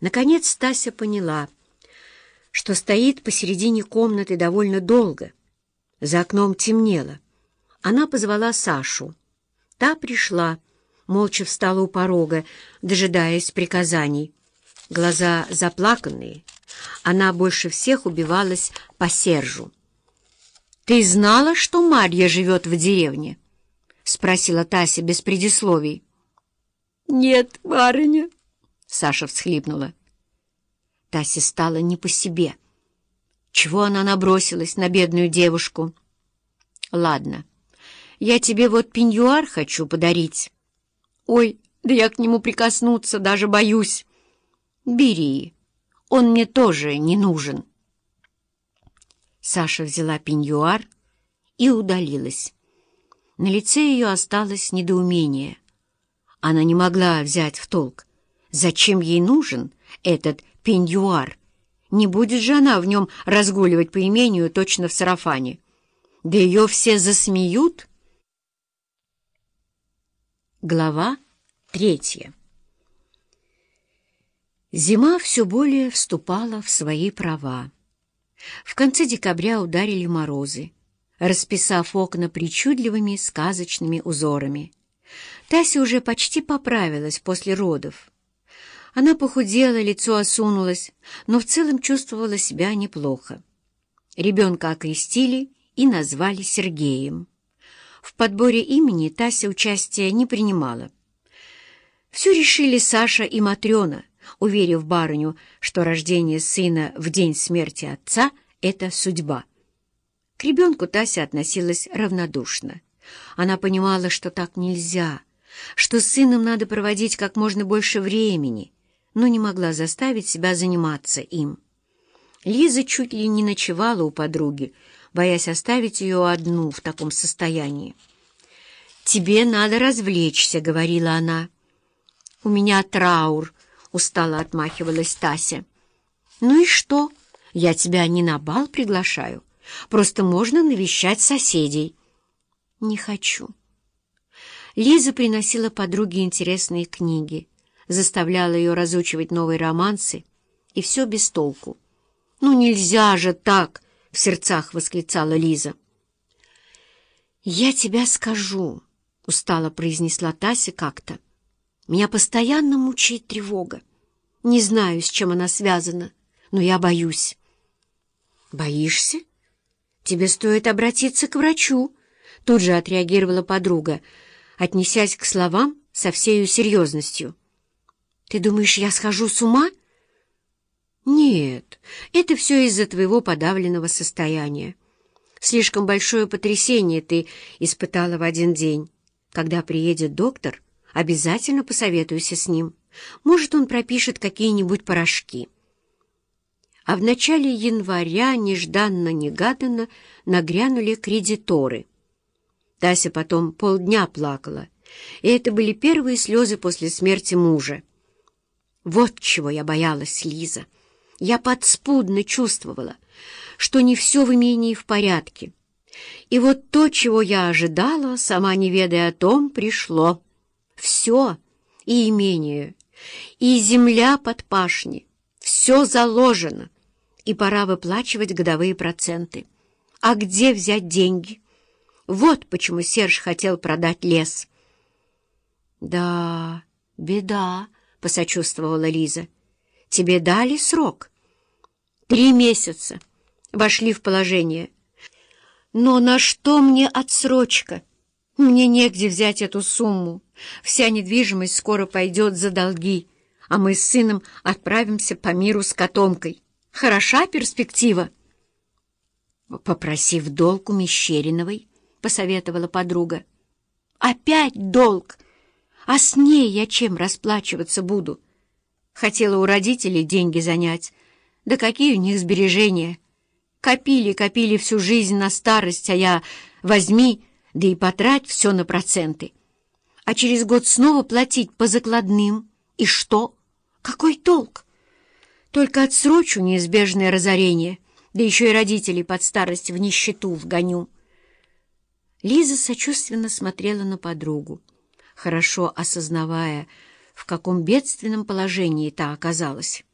Наконец Стася поняла, что стоит посередине комнаты довольно долго. За окном темнело. Она позвала Сашу. Та пришла, молча встала у порога, дожидаясь приказаний. Глаза заплаканные. Она больше всех убивалась по Сержу. «Ты знала, что Марья живет в деревне?» — спросила Тася без предисловий. «Нет, барыня», — Саша всхлипнула. Тасе стало не по себе. Чего она набросилась на бедную девушку? «Ладно, я тебе вот пеньюар хочу подарить». «Ой, да я к нему прикоснуться даже боюсь». «Бери, он мне тоже не нужен». Саша взяла пеньюар и удалилась. На лице ее осталось недоумение. Она не могла взять в толк, зачем ей нужен этот пеньюар. Не будет же она в нем разгуливать по имению точно в сарафане. Да ее все засмеют. Глава третья Зима все более вступала в свои права. В конце декабря ударили морозы, расписав окна причудливыми сказочными узорами. Тася уже почти поправилась после родов. Она похудела, лицо осунулось, но в целом чувствовала себя неплохо. Ребенка окрестили и назвали Сергеем. В подборе имени Тася участия не принимала. Все решили Саша и Матрена, уверив барыню, что рождение сына в день смерти отца — это судьба. К ребенку Тася относилась равнодушно. Она понимала, что так нельзя, что с сыном надо проводить как можно больше времени, но не могла заставить себя заниматься им. Лиза чуть ли не ночевала у подруги, боясь оставить ее одну в таком состоянии. «Тебе надо развлечься», — говорила она. «У меня траур», — устало отмахивалась Тася. «Ну и что? Я тебя не на бал приглашаю. Просто можно навещать соседей». «Не хочу». Лиза приносила подруге интересные книги, заставляла ее разучивать новые романсы, и все без толку. «Ну нельзя же так!» — в сердцах восклицала Лиза. «Я тебя скажу», — устало произнесла Тася как-то. Меня постоянно мучает тревога. Не знаю, с чем она связана, но я боюсь. «Боишься? Тебе стоит обратиться к врачу», — тут же отреагировала подруга, отнесясь к словам со всею серьезностью. «Ты думаешь, я схожу с ума?» «Нет, это все из-за твоего подавленного состояния. Слишком большое потрясение ты испытала в один день. Когда приедет доктор, Обязательно посоветуйся с ним. Может, он пропишет какие-нибудь порошки. А в начале января нежданно-негаданно нагрянули кредиторы. Тася потом полдня плакала, и это были первые слезы после смерти мужа. Вот чего я боялась, Лиза. Я подспудно чувствовала, что не все в имении в порядке. И вот то, чего я ожидала, сама не ведая о том, пришло. Все, и имение, и земля под пашни, все заложено, и пора выплачивать годовые проценты. А где взять деньги? Вот почему Серж хотел продать лес. «Да, беда», — посочувствовала Лиза. «Тебе дали срок?» «Три месяца. Вошли в положение. Но на что мне отсрочка?» Мне негде взять эту сумму. Вся недвижимость скоро пойдет за долги, а мы с сыном отправимся по миру с котомкой. Хороша перспектива?» «Попросив долг у Мещериновой», — посоветовала подруга. «Опять долг! А с ней я чем расплачиваться буду?» Хотела у родителей деньги занять. Да какие у них сбережения? Копили, копили всю жизнь на старость, а я возьми да и потрать все на проценты. А через год снова платить по закладным. И что? Какой толк? Только отсрочу неизбежное разорение, да еще и родителей под старость в нищету вгоню. Лиза сочувственно смотрела на подругу, хорошо осознавая, в каком бедственном положении та оказалась.